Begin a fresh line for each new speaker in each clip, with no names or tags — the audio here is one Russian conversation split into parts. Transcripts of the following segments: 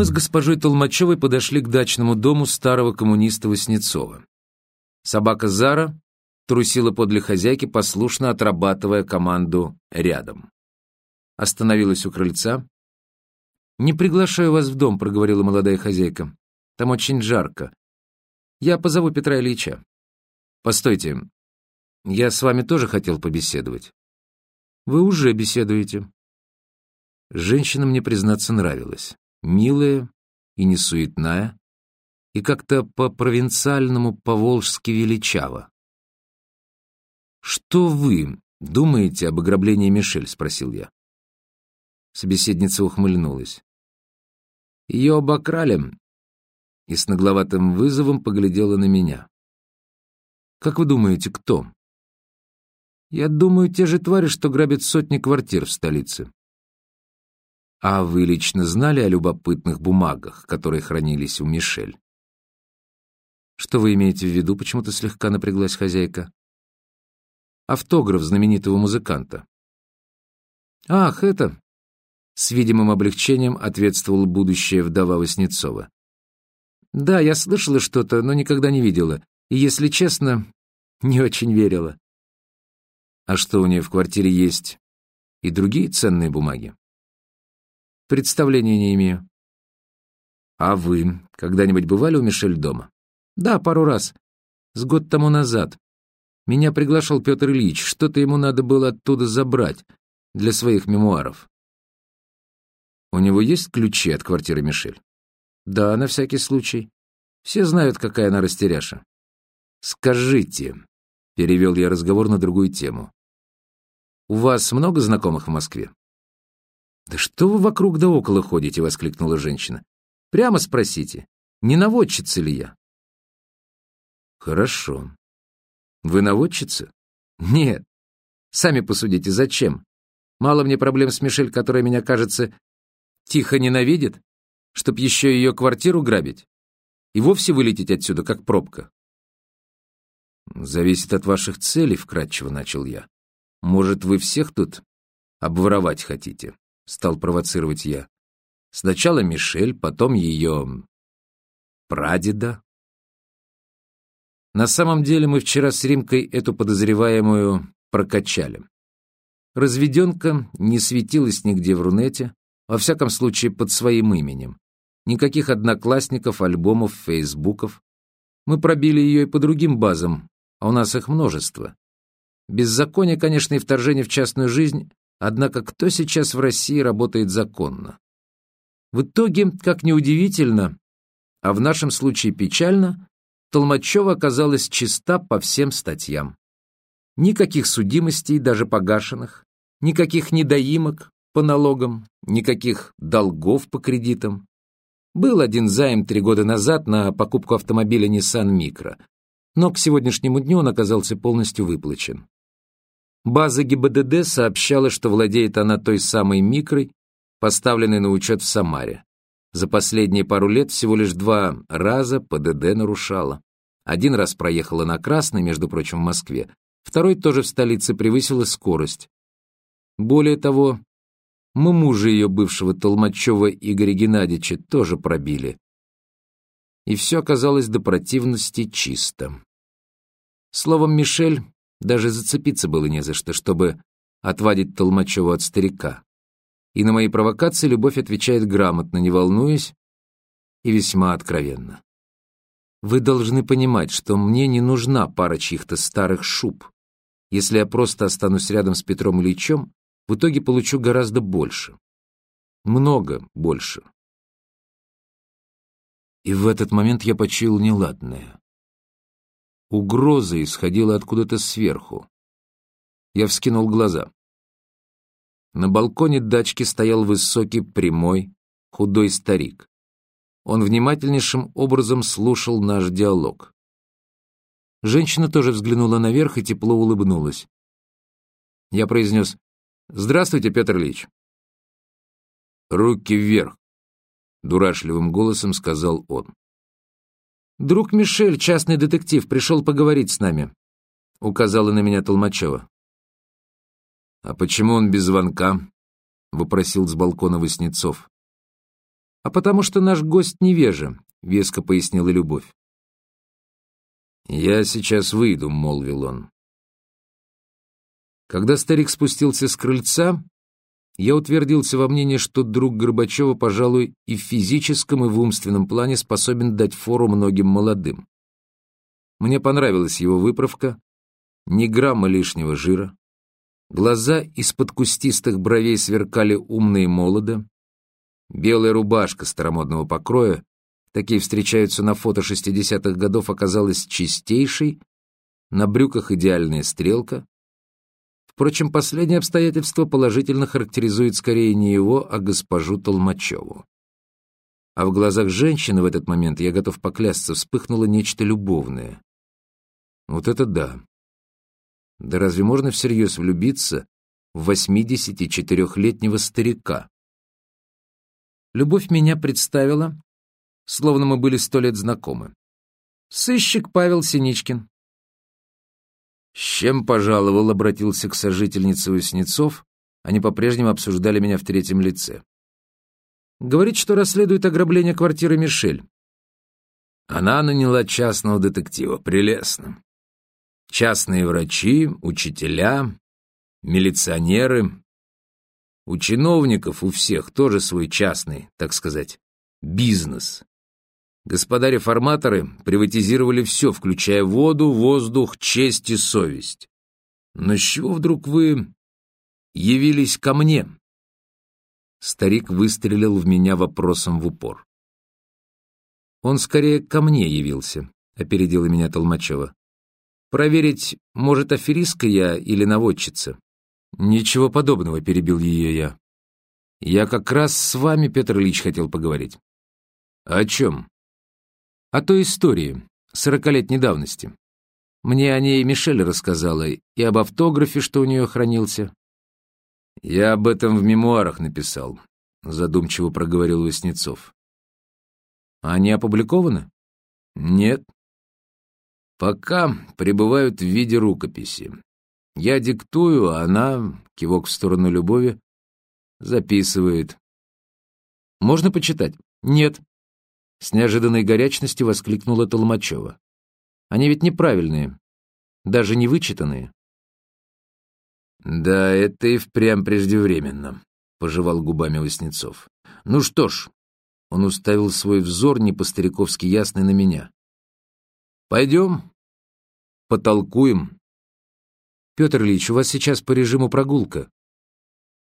Мы с госпожой Толмачевой подошли к дачному дому старого коммуниста Васнецова. Собака Зара трусила подле хозяйки, послушно отрабатывая команду рядом. Остановилась у крыльца. «Не приглашаю вас в дом», — проговорила молодая хозяйка. «Там очень жарко. Я позову Петра Ильича». «Постойте, я с вами тоже хотел побеседовать». «Вы уже беседуете». Женщина мне, признаться, нравилась милая и несуетная, и как-то по-провинциальному по-волжски величава. «Что вы думаете об ограблении Мишель?» — спросил я. Собеседница ухмыльнулась. Ее обокрали и с нагловатым вызовом поглядела на меня. «Как вы думаете, кто?» «Я думаю, те же твари, что грабят сотни квартир в столице. А вы лично знали о любопытных бумагах, которые хранились у Мишель? Что вы имеете в виду? Почему-то слегка напряглась хозяйка. Автограф знаменитого музыканта. Ах, это... С видимым облегчением ответствовала будущая вдова Васнецова. Да, я слышала что-то, но никогда не видела. И, если честно, не очень верила. А что, у нее в квартире есть и другие ценные бумаги? Представления не имею. А вы когда-нибудь бывали у Мишель дома? Да, пару раз. С год тому назад. Меня приглашал Петр Ильич. Что-то ему надо было оттуда забрать для своих мемуаров. У него есть ключи от квартиры Мишель? Да, на всякий случай. Все знают, какая она растеряша. Скажите, перевел я разговор на другую тему. У вас много знакомых в Москве? «Да что вы вокруг да около ходите?» — воскликнула женщина. «Прямо спросите, не наводчица ли я?» «Хорошо. Вы наводчица?» «Нет. Сами посудите, зачем? Мало мне проблем с Мишель, которая меня, кажется, тихо ненавидит, чтоб еще ее квартиру грабить и вовсе вылететь отсюда, как пробка». «Зависит от ваших целей», — вкратчиво начал я. «Может, вы всех тут обворовать хотите?» Стал провоцировать я. Сначала Мишель, потом ее прадеда. На самом деле мы вчера с Римкой эту подозреваемую прокачали. Разведенка не светилась нигде в Рунете, во всяком случае под своим именем. Никаких одноклассников, альбомов, фейсбуков. Мы пробили ее и по другим базам, а у нас их множество. Беззаконие, конечно, и вторжение в частную жизнь Однако кто сейчас в России работает законно? В итоге, как ни удивительно, а в нашем случае печально, Толмачева оказалась чиста по всем статьям. Никаких судимостей, даже погашенных, никаких недоимок по налогам, никаких долгов по кредитам. Был один займ три года назад на покупку автомобиля Nissan Micro, но к сегодняшнему дню он оказался полностью выплачен. База ГИБДД сообщала, что владеет она той самой микрой, поставленной на учет в Самаре. За последние пару лет всего лишь два раза ПДД нарушала. Один раз проехала на красный, между прочим, в Москве, второй тоже в столице превысила скорость. Более того, мы мужа ее бывшего Толмачева Игоря Геннадьевича тоже пробили. И все оказалось до противности чисто. Словом, Мишель даже зацепиться было не за что, чтобы отвадить Толмачева от старика. И на мои провокации Любовь отвечает грамотно, не волнуясь, и весьма откровенно. Вы должны понимать, что мне не нужна пара чьих-то старых шуб. Если я просто останусь рядом с Петром Ильичем, в итоге получу гораздо больше. Много больше. И в этот момент я почуял неладное. Угроза исходила откуда-то сверху. Я вскинул глаза. На балконе дачки стоял высокий, прямой, худой старик. Он внимательнейшим образом слушал наш диалог. Женщина тоже взглянула наверх и тепло улыбнулась. Я произнес «Здравствуйте, Петр Ильич». «Руки вверх», — дурашливым голосом сказал он. «Друг Мишель, частный детектив, пришел поговорить с нами», — указала на меня Толмачева. «А почему он без звонка?» — вопросил с балкона Васнецов. «А потому что наш гость невежа», — веско пояснила Любовь. «Я сейчас выйду», — молвил он. Когда старик спустился с крыльца, я утвердился во мнении, что друг Горбачева, пожалуй, и в физическом, и в умственном плане способен дать фору многим молодым. Мне понравилась его выправка, ни грамма лишнего жира. Глаза из-под кустистых бровей сверкали умно и молодо. Белая рубашка старомодного покроя, такие встречаются на фото 60-х годов, оказалась чистейшей, на брюках идеальная стрелка, Впрочем, последнее обстоятельство положительно характеризует скорее не его, а госпожу Толмачеву. А в глазах женщины в этот момент, я готов поклясться, вспыхнуло нечто любовное. Вот это да. Да разве можно всерьез влюбиться в 84-летнего старика? Любовь меня представила, словно мы были сто лет знакомы. Сыщик Павел Синичкин. «С чем пожаловал?» — обратился к сожительнице Васнецов. Они по-прежнему обсуждали меня в третьем лице. «Говорит, что расследует ограбление квартиры Мишель». Она наняла частного детектива. Прелестно. Частные врачи, учителя, милиционеры. У чиновников, у всех тоже свой частный, так сказать, бизнес. Господа реформаторы приватизировали все, включая воду, воздух, честь и совесть. Но с чего вдруг вы явились ко мне?» Старик выстрелил в меня вопросом в упор. «Он скорее ко мне явился», — опередила меня Толмачева. «Проверить, может, аферистка я или наводчица?» «Ничего подобного», — перебил ее я. «Я как раз с вами, Петр Ильич, хотел поговорить». «О чем?» О той истории, сорокалетней давности. Мне о ней Мишель рассказала, и об автографе, что у нее хранился. «Я об этом в мемуарах написал», — задумчиво проговорил Васнецов. «Они опубликованы?» «Нет. Пока пребывают в виде рукописи. Я диктую, а она, кивок в сторону Любови, записывает. Можно почитать? Нет. С неожиданной горячностью воскликнула Толмачева. «Они ведь неправильные, даже не вычитанные». «Да, это и впрямь преждевременно», — пожевал губами Васнецов. «Ну что ж», — он уставил свой взор не по-стариковски ясный на меня. «Пойдем, потолкуем». «Петр Ильич, у вас сейчас по режиму прогулка».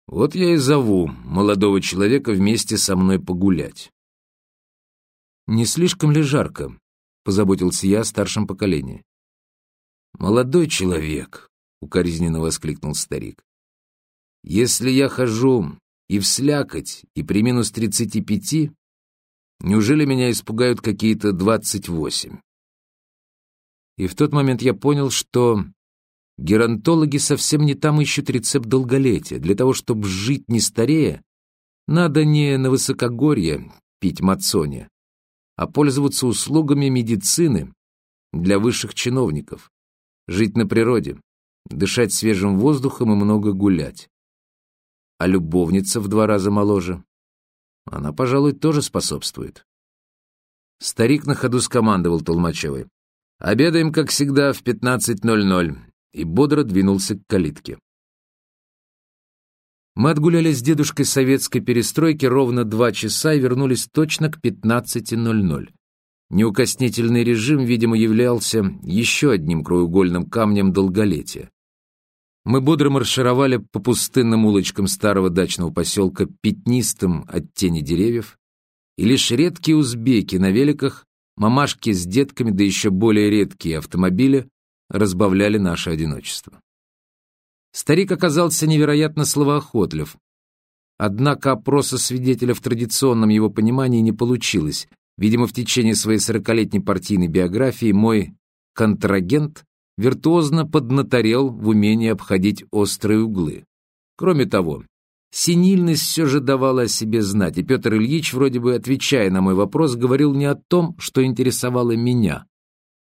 «Вот я и зову молодого человека вместе со мной погулять». «Не слишком ли жарко?» — позаботился я о старшем поколении. «Молодой человек», — укоризненно воскликнул старик, — «если я хожу и в слякоть, и при минус тридцати пяти, неужели меня испугают какие-то двадцать восемь?» И в тот момент я понял, что геронтологи совсем не там ищут рецепт долголетия. Для того, чтобы жить не старея, надо не на высокогорье пить мацони, а пользоваться услугами медицины для высших чиновников, жить на природе, дышать свежим воздухом и много гулять. А любовница в два раза моложе. Она, пожалуй, тоже способствует. Старик на ходу скомандовал Толмачевой. «Обедаем, как всегда, в 15.00» и бодро двинулся к калитке. Мы отгуляли с дедушкой советской перестройки ровно два часа и вернулись точно к 15.00. Неукоснительный режим, видимо, являлся еще одним краеугольным камнем долголетия. Мы бодро маршировали по пустынным улочкам старого дачного поселка пятнистым от тени деревьев, и лишь редкие узбеки на великах, мамашки с детками, да еще более редкие автомобили разбавляли наше одиночество. Старик оказался невероятно словоохотлив. Однако опроса свидетеля в традиционном его понимании не получилось. Видимо, в течение своей сорокалетней партийной биографии мой контрагент виртуозно поднаторел в умении обходить острые углы. Кроме того, синильность все же давала о себе знать, и Петр Ильич, вроде бы отвечая на мой вопрос, говорил не о том, что интересовало меня,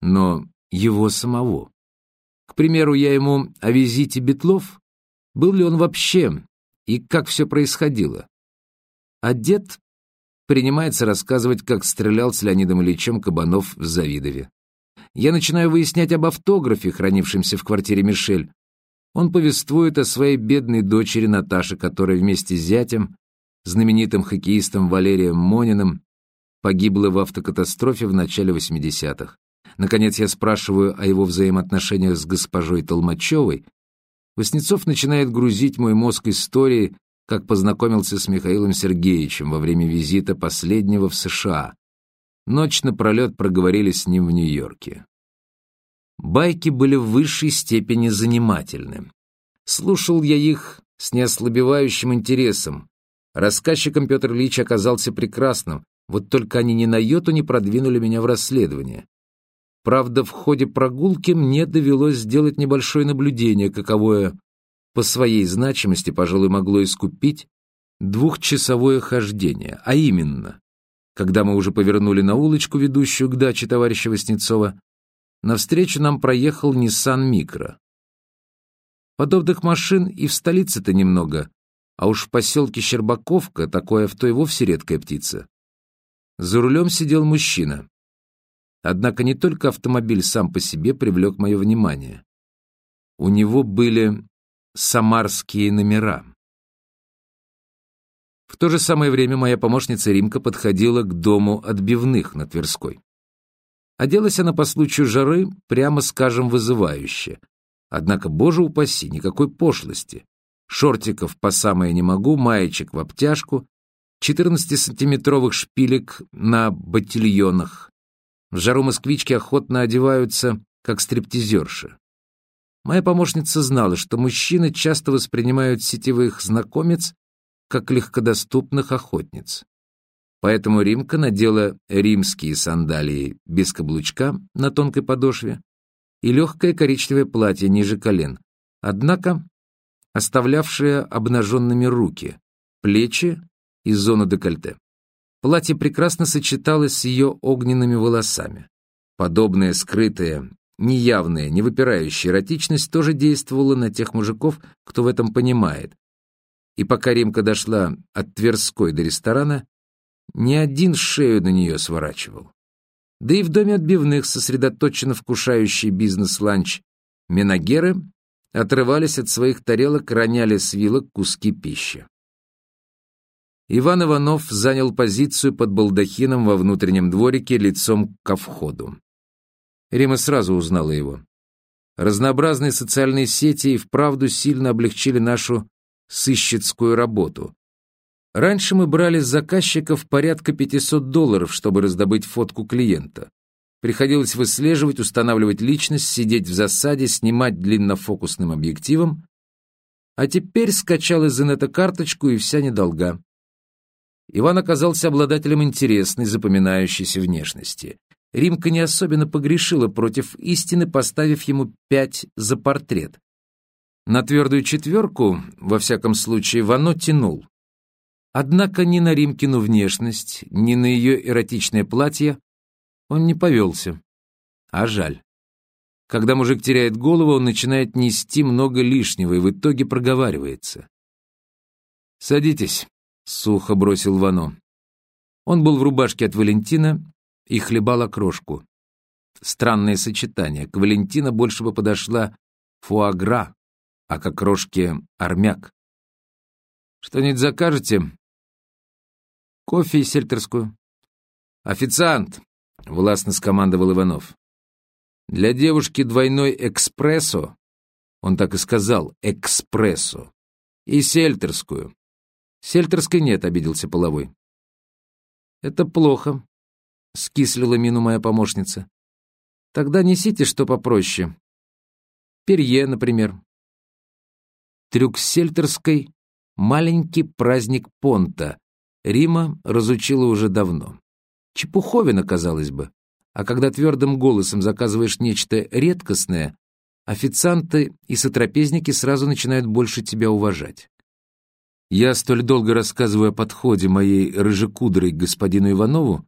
но его самого. К примеру, я ему о визите Бетлов, был ли он вообще и как все происходило. А дед принимается рассказывать, как стрелял с Леонидом Ильичем Кабанов в Завидове. Я начинаю выяснять об автографе, хранившемся в квартире Мишель. Он повествует о своей бедной дочери Наташе, которая вместе с зятем, знаменитым хоккеистом Валерием Мониным, погибла в автокатастрофе в начале 80-х. Наконец я спрашиваю о его взаимоотношениях с госпожой Толмачевой. Васнецов начинает грузить мой мозг историей, как познакомился с Михаилом Сергеевичем во время визита последнего в США. Ночь напролет проговорили с ним в Нью-Йорке. Байки были в высшей степени занимательны. Слушал я их с неослабевающим интересом. Рассказчиком Петр Ильич оказался прекрасным, вот только они ни на йоту не продвинули меня в расследование. Правда, в ходе прогулки мне довелось сделать небольшое наблюдение, каковое по своей значимости, пожалуй, могло искупить двухчасовое хождение, а именно, когда мы уже повернули на улочку, ведущую к даче товарища Васнецова, навстречу нам проехал Nissan Micro. Подобных машин и в столице-то немного, а уж в поселке Щербаковка такое авто и вовсе редкая птица. За рулем сидел мужчина. Однако не только автомобиль сам по себе привлек мое внимание. У него были самарские номера. В то же самое время моя помощница Римка подходила к дому отбивных на Тверской. Оделась она по случаю жары, прямо скажем, вызывающе. Однако, боже упаси, никакой пошлости. Шортиков по самое не могу, маечек в обтяжку, 14-сантиметровых шпилек на ботильонах. В жару москвички охотно одеваются, как стриптизерши. Моя помощница знала, что мужчины часто воспринимают сетевых знакомец как легкодоступных охотниц. Поэтому Римка надела римские сандалии без каблучка на тонкой подошве и легкое коричневое платье ниже колен, однако оставлявшее обнаженными руки, плечи и зону декольте. Платье прекрасно сочеталось с ее огненными волосами. Подобная скрытая, неявная, не выпирающая эротичность тоже действовала на тех мужиков, кто в этом понимает. И пока Римка дошла от Тверской до ресторана, ни один шею на нее сворачивал. Да и в доме отбивных, сосредоточенно вкушающий бизнес-ланч, менагеры отрывались от своих тарелок, роняли с вилок куски пищи. Иван Иванов занял позицию под балдахином во внутреннем дворике лицом ко входу. Рима сразу узнала его. Разнообразные социальные сети и вправду сильно облегчили нашу сыщицкую работу. Раньше мы брали с заказчиков порядка 500 долларов, чтобы раздобыть фотку клиента. Приходилось выслеживать, устанавливать личность, сидеть в засаде, снимать длиннофокусным объективом. А теперь скачал из инета карточку и вся недолга. Иван оказался обладателем интересной, запоминающейся внешности. Римка не особенно погрешила против истины, поставив ему пять за портрет. На твердую четверку, во всяком случае, Вано тянул. Однако ни на Римкину внешность, ни на ее эротичное платье он не повелся. А жаль. Когда мужик теряет голову, он начинает нести много лишнего и в итоге проговаривается. «Садитесь», сухо бросил Вано. Он был в рубашке от Валентина и хлебал окрошку. Странное сочетание. К Валентина больше бы подошла фуагра, а к окрошке армяк. «Что-нибудь закажете?» «Кофе и сельтерскую». «Официант!» — властно скомандовал Иванов. «Для девушки двойной экспрессо», он так и сказал, экспрессо, и сельтерскую. Сельтерской нет, обиделся половой. Это плохо, скислила мину моя помощница. Тогда несите что попроще. Перье, например. Трюк сельтерской — маленький праздник понта. Рима разучила уже давно. Чепуховина, казалось бы. А когда твердым голосом заказываешь нечто редкостное, официанты и сотрапезники сразу начинают больше тебя уважать. Я столь долго рассказываю о подходе моей рыжекудрой к господину Иванову,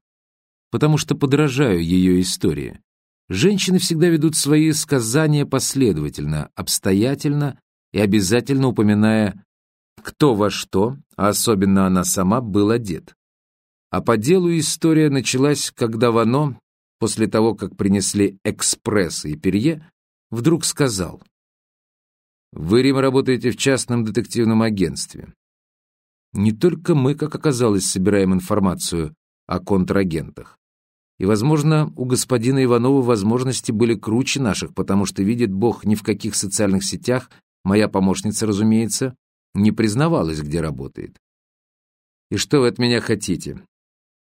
потому что подражаю ее истории. Женщины всегда ведут свои сказания последовательно, обстоятельно и обязательно упоминая, кто во что, а особенно она сама, был одет. А по делу история началась, когда Вано, после того, как принесли экспресс и перье, вдруг сказал. «Вы, Рим, работаете в частном детективном агентстве. Не только мы, как оказалось, собираем информацию о контрагентах. И, возможно, у господина Иванова возможности были круче наших, потому что, видит Бог, ни в каких социальных сетях моя помощница, разумеется, не признавалась, где работает. И что вы от меня хотите?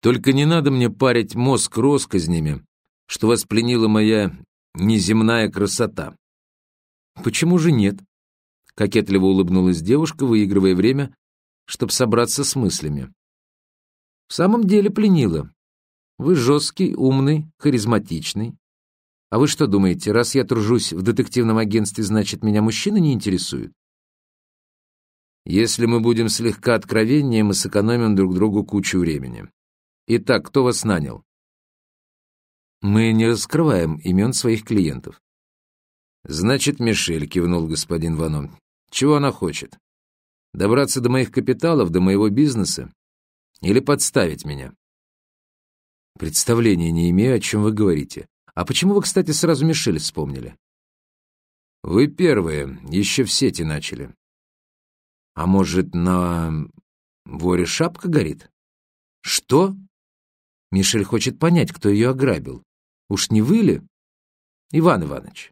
Только не надо мне парить мозг росказнями, что вас пленила моя неземная красота. Почему же нет? Кокетливо улыбнулась девушка, выигрывая время, чтобы собраться с мыслями. В самом деле пленила. Вы жесткий, умный, харизматичный. А вы что думаете, раз я тружусь в детективном агентстве, значит, меня мужчины не интересуют? Если мы будем слегка откровеннее, мы сэкономим друг другу кучу времени. Итак, кто вас нанял? Мы не раскрываем имен своих клиентов. Значит, Мишель, кивнул господин Ваном. Чего она хочет? Добраться до моих капиталов, до моего бизнеса? Или подставить меня? Представления не имею, о чем вы говорите. А почему вы, кстати, сразу Мишель вспомнили? Вы первые, еще в сети начали. А может, на воре шапка горит? Что? Мишель хочет понять, кто ее ограбил. Уж не вы ли? Иван Иванович,